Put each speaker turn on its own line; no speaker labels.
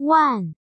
one.